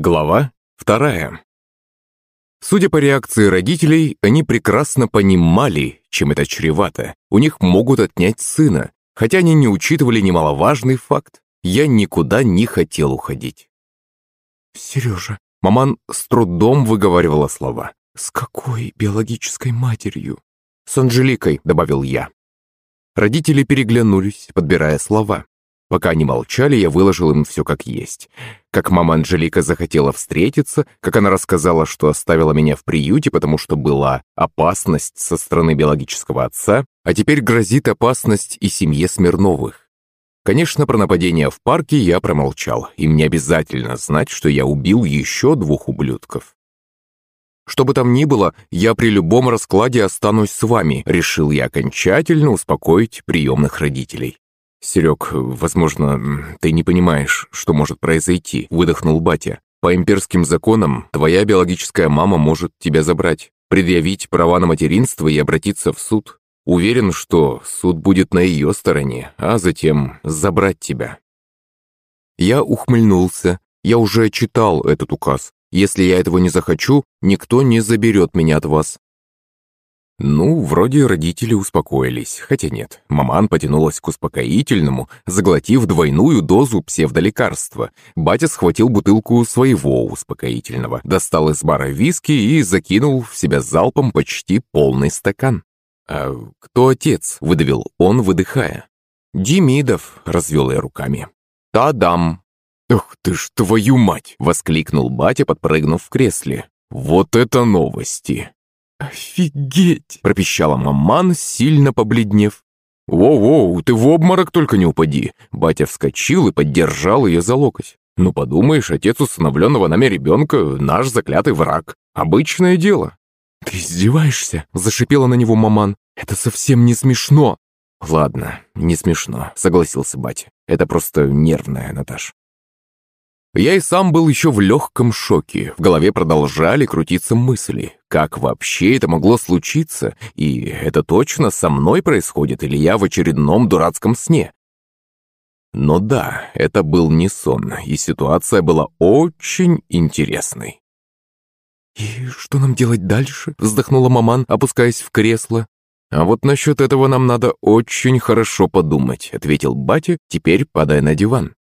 Глава вторая. Судя по реакции родителей, они прекрасно понимали, чем это чревато. У них могут отнять сына, хотя они не учитывали немаловажный факт. Я никуда не хотел уходить. «Сережа», Маман с трудом выговаривала слова. «С какой биологической матерью?» «С Анжеликой», — добавил я. Родители переглянулись, подбирая слова. Пока они молчали, я выложил им все как есть. Как мама Анжелика захотела встретиться, как она рассказала, что оставила меня в приюте, потому что была опасность со стороны биологического отца, а теперь грозит опасность и семье Смирновых. Конечно, про нападение в парке я промолчал. Им не обязательно знать, что я убил еще двух ублюдков. Что бы там ни было, я при любом раскладе останусь с вами, решил я окончательно успокоить приемных родителей. «Серег, возможно, ты не понимаешь, что может произойти», — выдохнул батя. «По имперским законам твоя биологическая мама может тебя забрать, предъявить права на материнство и обратиться в суд. Уверен, что суд будет на ее стороне, а затем забрать тебя». Я ухмыльнулся. Я уже читал этот указ. Если я этого не захочу, никто не заберет меня от вас. Ну, вроде родители успокоились, хотя нет. Маман потянулась к успокоительному, заглотив двойную дозу псевдолекарства. Батя схватил бутылку своего успокоительного, достал из бара виски и закинул в себя залпом почти полный стакан. «А кто отец?» — выдавил он, выдыхая. «Демидов», — развел я руками. «Тадам». «Ах ты ж твою мать!» — воскликнул батя, подпрыгнув в кресле. «Вот это новости!» «Офигеть!» – пропищала маман, сильно побледнев. «Воу-воу, ты в обморок только не упади!» Батя вскочил и поддержал ее за локоть. «Ну подумаешь, отец усыновленного нами ребенка – наш заклятый враг. Обычное дело». «Ты издеваешься?» – зашипела на него маман. «Это совсем не смешно!» «Ладно, не смешно», – согласился батя. «Это просто нервное, Наташ. Я и сам был еще в легком шоке. В голове продолжали крутиться мысли. Как вообще это могло случиться? И это точно со мной происходит, или я в очередном дурацком сне? Но да, это был не сон, и ситуация была очень интересной. «И что нам делать дальше?» – вздохнула маман, опускаясь в кресло. «А вот насчет этого нам надо очень хорошо подумать», – ответил батя, теперь падая на диван.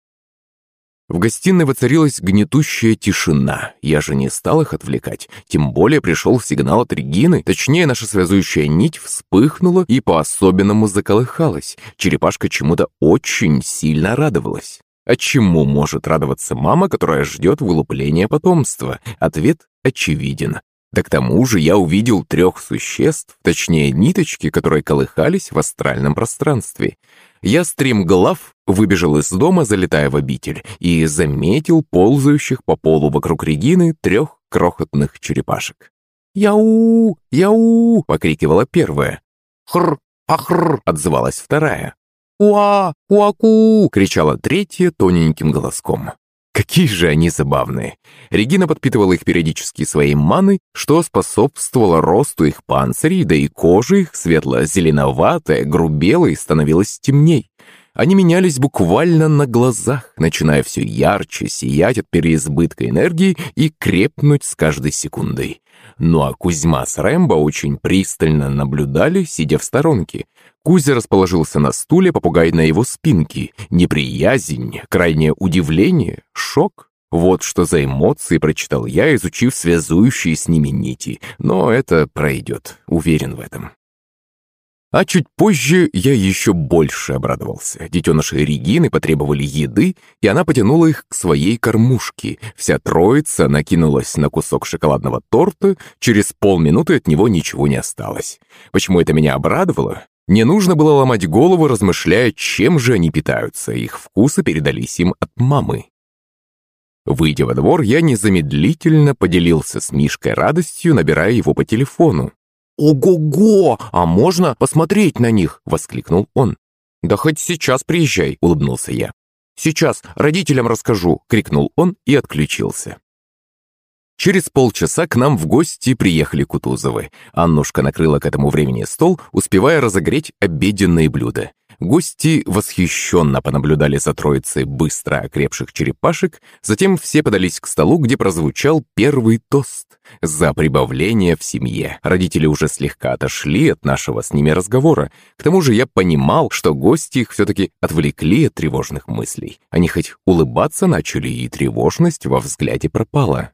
В гостиной воцарилась гнетущая тишина. Я же не стал их отвлекать. Тем более пришел сигнал от Регины. Точнее, наша связующая нить вспыхнула и по-особенному заколыхалась. Черепашка чему-то очень сильно радовалась. А чему может радоваться мама, которая ждет вылупления потомства? Ответ очевиден. Да к тому же я увидел трех существ, точнее ниточки, которые колыхались в астральном пространстве. Я стремглав выбежал из дома, залетая в обитель, и заметил ползающих по полу вокруг Регины трех крохотных черепашек. «Яу! Яу!» — покрикивала первая. «Хр! Ахр!» — отзывалась вторая. «Уа! Уаку!» — кричала третья тоненьким голоском. Какие же они забавные. Регина подпитывала их периодически своей маной, что способствовало росту их панцирей, да и кожа их светло-зеленоватая, грубела становилась темней. Они менялись буквально на глазах, начиная все ярче сиять от переизбытка энергии и крепнуть с каждой секундой. Ну а Кузьма с Рэмбо очень пристально наблюдали, сидя в сторонке. Кузя расположился на стуле, попугай на его спинке. Неприязнь, крайнее удивление, шок. Вот что за эмоции прочитал я, изучив связующие с ними нити. Но это пройдет, уверен в этом. А чуть позже я еще больше обрадовался. Детеныши Регины потребовали еды, и она потянула их к своей кормушке. Вся троица накинулась на кусок шоколадного торта, через полминуты от него ничего не осталось. Почему это меня обрадовало? Не нужно было ломать голову, размышляя, чем же они питаются, их вкусы передались им от мамы. Выйдя во двор, я незамедлительно поделился с Мишкой радостью, набирая его по телефону. «Ого-го! А можно посмотреть на них?» — воскликнул он. «Да хоть сейчас приезжай», — улыбнулся я. «Сейчас родителям расскажу», — крикнул он и отключился. Через полчаса к нам в гости приехали Кутузовы. Аннушка накрыла к этому времени стол, успевая разогреть обеденные блюда. Гости восхищенно понаблюдали за троицей быстро окрепших черепашек, затем все подались к столу, где прозвучал первый тост за прибавление в семье. Родители уже слегка отошли от нашего с ними разговора. К тому же я понимал, что гости их все-таки отвлекли от тревожных мыслей. Они хоть улыбаться начали, и тревожность во взгляде пропала.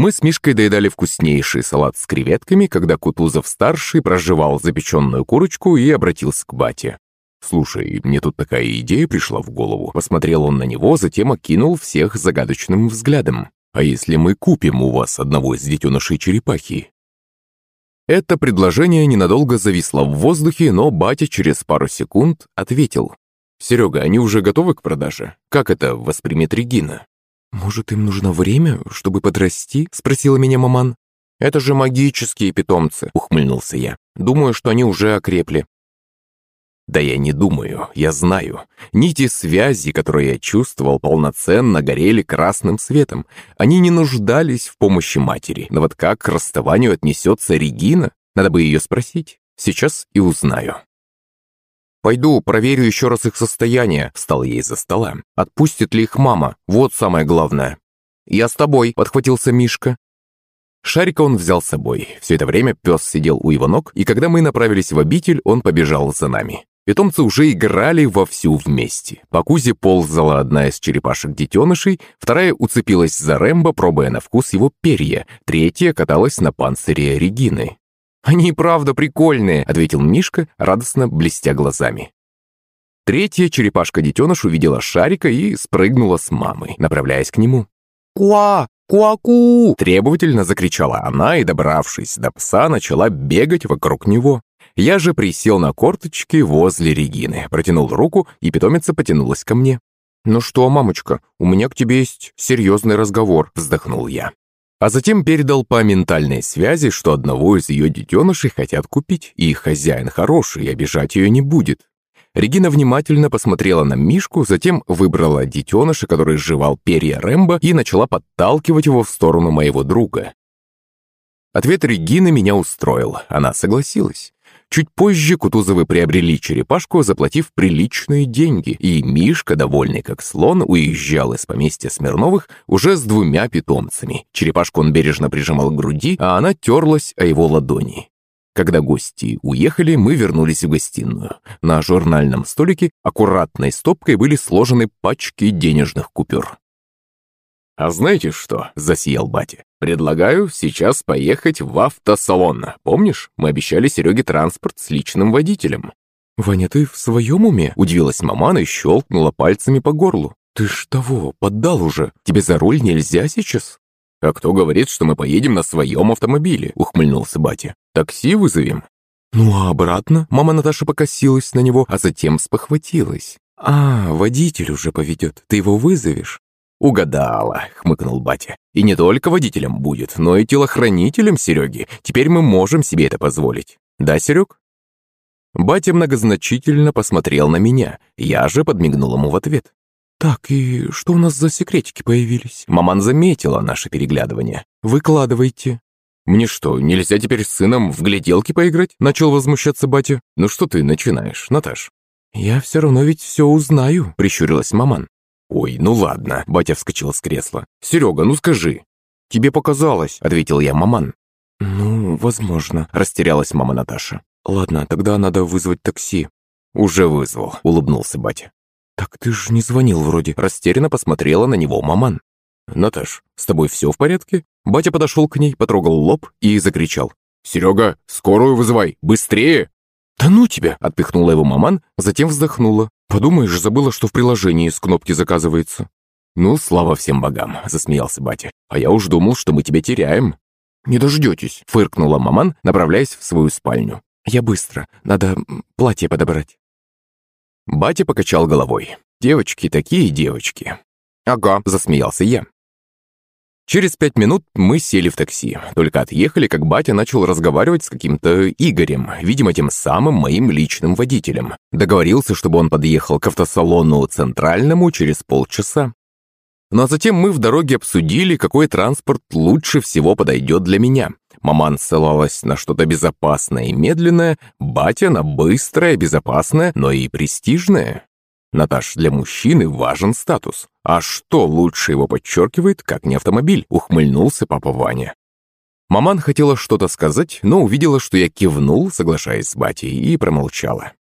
Мы с Мишкой доедали вкуснейший салат с креветками, когда Кутузов-старший прожевал запеченную курочку и обратился к бате. «Слушай, мне тут такая идея пришла в голову». Посмотрел он на него, затем окинул всех загадочным взглядом. «А если мы купим у вас одного из детенышей черепахи?» Это предложение ненадолго зависло в воздухе, но батя через пару секунд ответил. «Серега, они уже готовы к продаже? Как это воспримет Регина?» «Может, им нужно время, чтобы подрасти?» – спросила меня маман. «Это же магические питомцы», – ухмыльнулся я. «Думаю, что они уже окрепли». Да я не думаю, я знаю. Нити связи, которые я чувствовал, полноценно горели красным светом. Они не нуждались в помощи матери. Но вот как к расставанию отнесется Регина? Надо бы ее спросить. Сейчас и узнаю. «Пойду, проверю еще раз их состояние», — встал ей за стола. «Отпустит ли их мама? Вот самое главное». «Я с тобой», — подхватился Мишка. Шарика он взял с собой. Все это время пес сидел у его ног, и когда мы направились в обитель, он побежал за нами. Питомцы уже играли вовсю вместе. По кузе ползала одна из черепашек-детенышей, вторая уцепилась за Рэмбо, пробуя на вкус его перья, третья каталась на панцире Регины. «Они и правда прикольные», — ответил Мишка, радостно блестя глазами. Третья черепашка-детеныш увидела шарика и спрыгнула с мамой, направляясь к нему. «Куа! Куаку!» — требовательно закричала она и, добравшись до пса, начала бегать вокруг него. Я же присел на корточки возле Регины, протянул руку, и питомица потянулась ко мне. «Ну что, мамочка, у меня к тебе есть серьезный разговор», — вздохнул я а затем передал по ментальной связи, что одного из ее детенышей хотят купить, и хозяин хороший, обижать ее не будет. Регина внимательно посмотрела на Мишку, затем выбрала детеныша, который сживал перья Рэмбо, и начала подталкивать его в сторону моего друга. Ответ Регины меня устроил, она согласилась. Чуть позже Кутузовы приобрели черепашку, заплатив приличные деньги, и Мишка, довольный как слон, уезжал из поместья Смирновых уже с двумя питомцами. Черепашку он бережно прижимал к груди, а она терлась о его ладони. Когда гости уехали, мы вернулись в гостиную. На журнальном столике аккуратной стопкой были сложены пачки денежных купюр. «А знаете что?» – засиял батя. «Предлагаю сейчас поехать в автосалон. Помнишь, мы обещали Сереге транспорт с личным водителем?» «Ваня, ты в своем уме?» – удивилась мамана и щелкнула пальцами по горлу. «Ты ж того, поддал уже. Тебе за руль нельзя сейчас?» «А кто говорит, что мы поедем на своем автомобиле?» – ухмыльнулся батя. «Такси вызовем». «Ну а обратно?» – мама Наташа покосилась на него, а затем спохватилась. «А, водитель уже поведет. Ты его вызовешь?» «Угадала», — хмыкнул батя. «И не только водителем будет, но и телохранителем Сереги. Теперь мы можем себе это позволить. Да, Серег?» Батя многозначительно посмотрел на меня. Я же подмигнул ему в ответ. «Так, и что у нас за секретики появились?» Маман заметила наше переглядывание. «Выкладывайте». «Мне что, нельзя теперь с сыном в гляделки поиграть?» Начал возмущаться батя. «Ну что ты начинаешь, Наташ?» «Я все равно ведь все узнаю», — прищурилась маман. «Ой, ну ладно», — батя вскочил с кресла. «Серега, ну скажи». «Тебе показалось», — ответил я маман. «Ну, возможно», — растерялась мама Наташа. «Ладно, тогда надо вызвать такси». «Уже вызвал», — улыбнулся батя. «Так ты же не звонил вроде», — растерянно посмотрела на него маман. «Наташ, с тобой все в порядке?» Батя подошел к ней, потрогал лоб и закричал. «Серега, скорую вызывай! Быстрее!» «Да ну тебя!» — отпихнула его маман, затем вздохнула. «Подумаешь, забыла, что в приложении с кнопки заказывается». «Ну, слава всем богам», — засмеялся батя. «А я уж думал, что мы тебя теряем». «Не дождетесь», — фыркнула маман, направляясь в свою спальню. «Я быстро. Надо платье подобрать». Батя покачал головой. «Девочки такие девочки». «Ага», — засмеялся я. Через пять минут мы сели в такси. Только отъехали, как батя начал разговаривать с каким-то Игорем, видимо, тем самым моим личным водителем. Договорился, чтобы он подъехал к автосалону центральному через полчаса. Ну а затем мы в дороге обсудили, какой транспорт лучше всего подойдет для меня. Маман ссылалась на что-то безопасное и медленное, батя на быстрое, безопасное, но и престижное. Наташ, для мужчины важен статус. А что лучше его подчеркивает, как не автомобиль, ухмыльнулся папа Ваня. Маман хотела что-то сказать, но увидела, что я кивнул, соглашаясь с батей, и промолчала.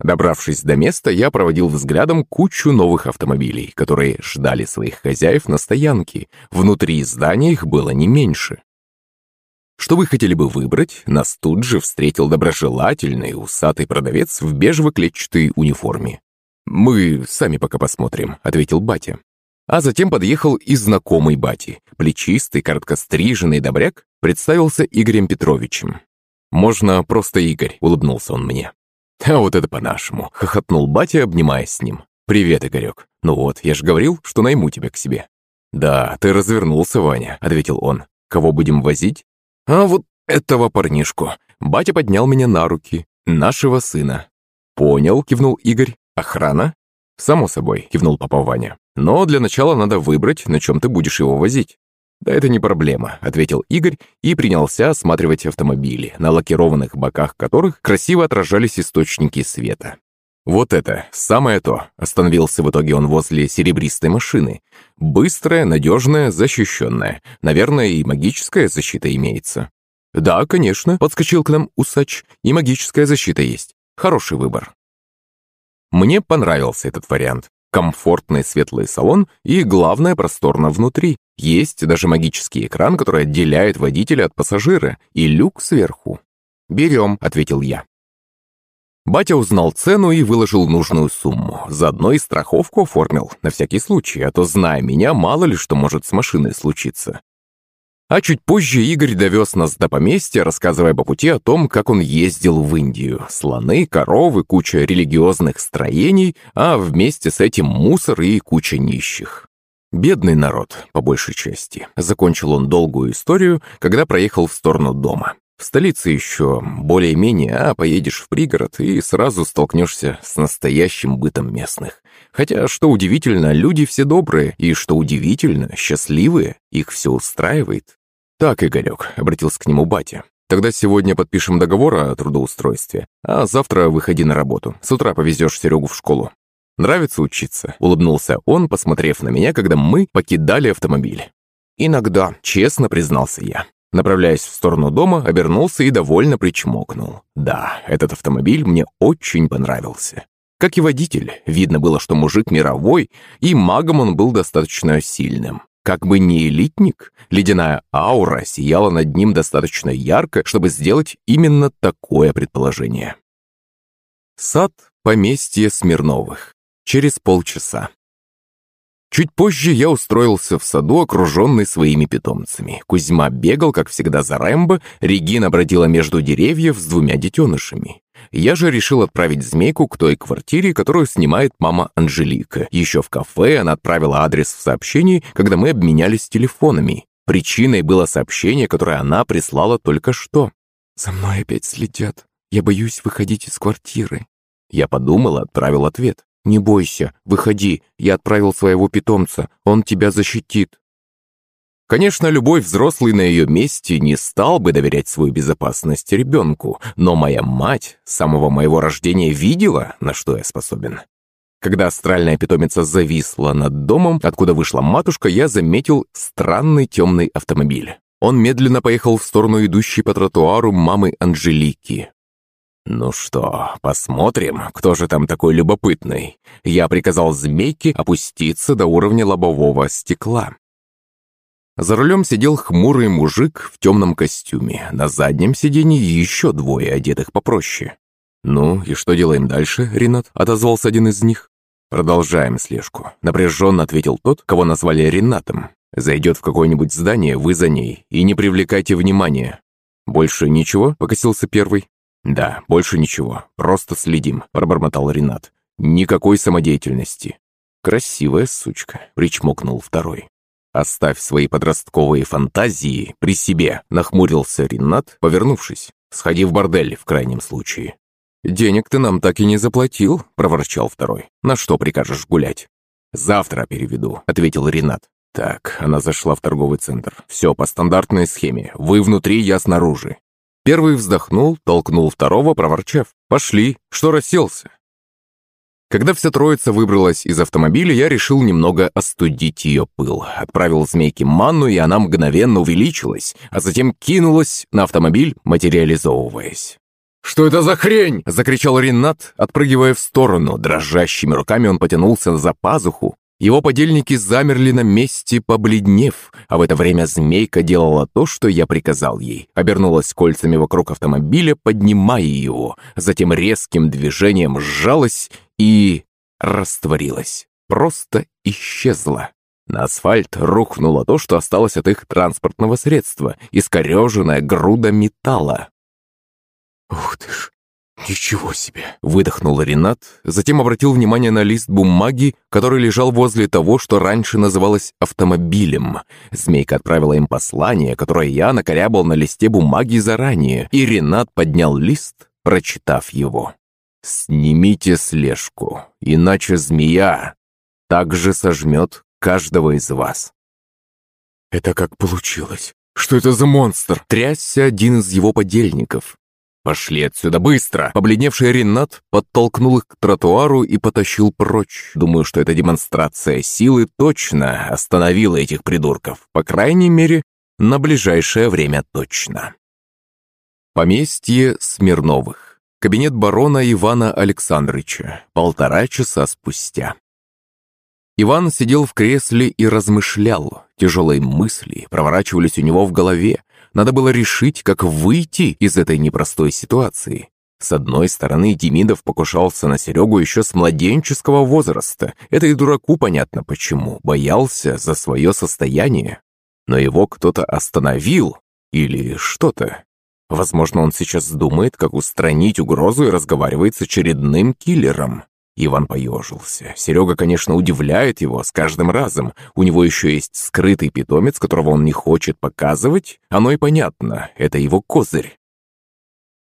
Добравшись до места, я проводил взглядом кучу новых автомобилей, которые ждали своих хозяев на стоянке. Внутри здания их было не меньше. Что вы хотели бы выбрать, нас тут же встретил доброжелательный усатый продавец в бежево-клетчатой униформе. «Мы сами пока посмотрим», — ответил батя. А затем подъехал и знакомый бати. Плечистый, короткостриженный добряк представился Игорем Петровичем. «Можно просто Игорь», — улыбнулся он мне. «А вот это по-нашему», — хохотнул батя, обнимаясь с ним. «Привет, Игорек. Ну вот, я же говорил, что найму тебя к себе». «Да, ты развернулся, Ваня», — ответил он. «Кого будем возить?» «А вот этого парнишку». Батя поднял меня на руки. «Нашего сына». «Понял», — кивнул Игорь. «Охрана?» «Само собой», — кивнул папа Ваня. «Но для начала надо выбрать, на чем ты будешь его возить». «Да это не проблема», — ответил Игорь и принялся осматривать автомобили, на лакированных боках которых красиво отражались источники света. «Вот это, самое то!» – остановился в итоге он возле серебристой машины. «Быстрая, надежная, защищенная. Наверное, и магическая защита имеется». «Да, конечно», – подскочил к нам усач. «И магическая защита есть. Хороший выбор». Мне понравился этот вариант. Комфортный светлый салон и, главное, просторно внутри. Есть даже магический экран, который отделяет водителя от пассажира, и люк сверху. «Берем», — ответил я. Батя узнал цену и выложил нужную сумму. Заодно и страховку оформил, на всякий случай, а то, зная меня, мало ли что может с машиной случиться. А чуть позже Игорь довез нас до поместья, рассказывая по пути о том, как он ездил в Индию. Слоны, коровы, куча религиозных строений, а вместе с этим мусор и куча нищих. Бедный народ, по большей части. Закончил он долгую историю, когда проехал в сторону дома. В столице еще более-менее, а поедешь в пригород и сразу столкнешься с настоящим бытом местных. Хотя, что удивительно, люди все добрые, и, что удивительно, счастливые, их все устраивает. «Так, Игорек», — обратился к нему батя, «тогда сегодня подпишем договор о трудоустройстве, а завтра выходи на работу, с утра повезешь Серегу в школу». «Нравится учиться?» — улыбнулся он, посмотрев на меня, когда мы покидали автомобиль. «Иногда», — честно признался я. Направляясь в сторону дома, обернулся и довольно причмокнул. Да, этот автомобиль мне очень понравился. Как и водитель, видно было, что мужик мировой, и магом он был достаточно сильным. Как бы не элитник, ледяная аура сияла над ним достаточно ярко, чтобы сделать именно такое предположение. Сад поместья Смирновых. Через полчаса. Чуть позже я устроился в саду, окруженный своими питомцами. Кузьма бегал, как всегда, за Рэмбо, Регина бродила между деревьев с двумя детенышами. Я же решил отправить змейку к той квартире, которую снимает мама Анжелика. Еще в кафе она отправила адрес в сообщении, когда мы обменялись телефонами. Причиной было сообщение, которое она прислала только что. «За мной опять следят. Я боюсь выходить из квартиры». Я подумал и отправил ответ. «Не бойся, выходи, я отправил своего питомца, он тебя защитит». Конечно, любой взрослый на ее месте не стал бы доверять свою безопасность ребенку, но моя мать с самого моего рождения видела, на что я способен. Когда астральная питомица зависла над домом, откуда вышла матушка, я заметил странный темный автомобиль. Он медленно поехал в сторону идущей по тротуару мамы Анжелики. «Ну что, посмотрим, кто же там такой любопытный?» Я приказал змейке опуститься до уровня лобового стекла. За рулем сидел хмурый мужик в темном костюме. На заднем сиденье еще двое, одетых попроще. «Ну, и что делаем дальше, Ренат?» – отозвался один из них. «Продолжаем слежку», – напряженно ответил тот, кого назвали Ренатом. «Зайдет в какое-нибудь здание, вы за ней, и не привлекайте внимания». «Больше ничего?» – покосился первый. «Да, больше ничего. Просто следим», – пробормотал Ренат. «Никакой самодеятельности». «Красивая сучка», – причмокнул второй. «Оставь свои подростковые фантазии при себе», – нахмурился Ренат, повернувшись. «Сходи в бордель в крайнем случае». «Денег ты нам так и не заплатил», – проворчал второй. «На что прикажешь гулять?» «Завтра переведу», — ответил Ренат. Так, она зашла в торговый центр. Все по стандартной схеме. Вы внутри, я снаружи. Первый вздохнул, толкнул второго, проворчав. «Пошли, что расселся?» Когда вся троица выбралась из автомобиля, я решил немного остудить ее пыл. Отправил змейке манну, и она мгновенно увеличилась, а затем кинулась на автомобиль, материализовываясь. «Что это за хрень?» – закричал Ренат, отпрыгивая в сторону. Дрожащими руками он потянулся за пазуху, его подельники замерли на месте, побледнев, а в это время змейка делала то, что я приказал ей. Обернулась кольцами вокруг автомобиля, поднимая его, затем резким движением сжалась и... растворилась. Просто исчезла. На асфальт рухнуло то, что осталось от их транспортного средства, искореженная груда металла. «Ух ты ж, «Ничего себе!» – выдохнул Ренат, затем обратил внимание на лист бумаги, который лежал возле того, что раньше называлось автомобилем. Змейка отправила им послание, которое я накорябал на листе бумаги заранее, и Ренат поднял лист, прочитав его. «Снимите слежку, иначе змея также сожмет каждого из вас». «Это как получилось? Что это за монстр?» Трясся один из его подельников. «Пошли отсюда быстро!» Побледневший Ренат подтолкнул их к тротуару и потащил прочь. Думаю, что эта демонстрация силы точно остановила этих придурков. По крайней мере, на ближайшее время точно. Поместье Смирновых. Кабинет барона Ивана Александровича. Полтора часа спустя. Иван сидел в кресле и размышлял. Тяжелые мысли проворачивались у него в голове. Надо было решить, как выйти из этой непростой ситуации. С одной стороны, Демидов покушался на Серегу еще с младенческого возраста. Это и дураку понятно почему. Боялся за свое состояние. Но его кто-то остановил. Или что-то. Возможно, он сейчас думает, как устранить угрозу и разговаривает с очередным киллером. Иван поежился. Серега, конечно, удивляет его с каждым разом. У него еще есть скрытый питомец, которого он не хочет показывать. Оно и понятно, это его козырь.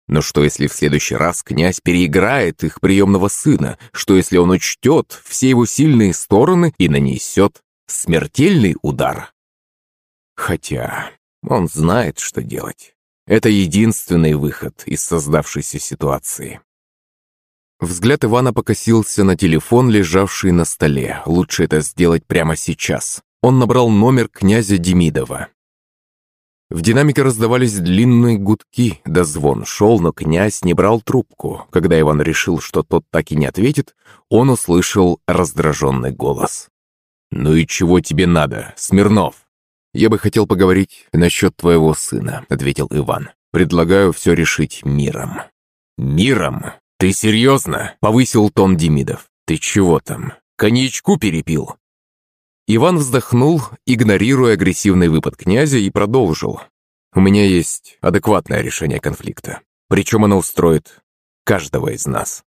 Но что, если в следующий раз князь переиграет их приемного сына? Что, если он учтет все его сильные стороны и нанесет смертельный удар? Хотя он знает, что делать. Это единственный выход из создавшейся ситуации. Взгляд Ивана покосился на телефон, лежавший на столе. Лучше это сделать прямо сейчас. Он набрал номер князя Демидова. В динамике раздавались длинные гудки, да звон шел, но князь не брал трубку. Когда Иван решил, что тот так и не ответит, он услышал раздраженный голос. «Ну и чего тебе надо, Смирнов?» «Я бы хотел поговорить насчет твоего сына», — ответил Иван. «Предлагаю все решить миром». «Миром? «Ты серьезно?» — повысил тон Демидов. «Ты чего там? Коньячку перепил?» Иван вздохнул, игнорируя агрессивный выпад князя, и продолжил. «У меня есть адекватное решение конфликта. Причем оно устроит каждого из нас».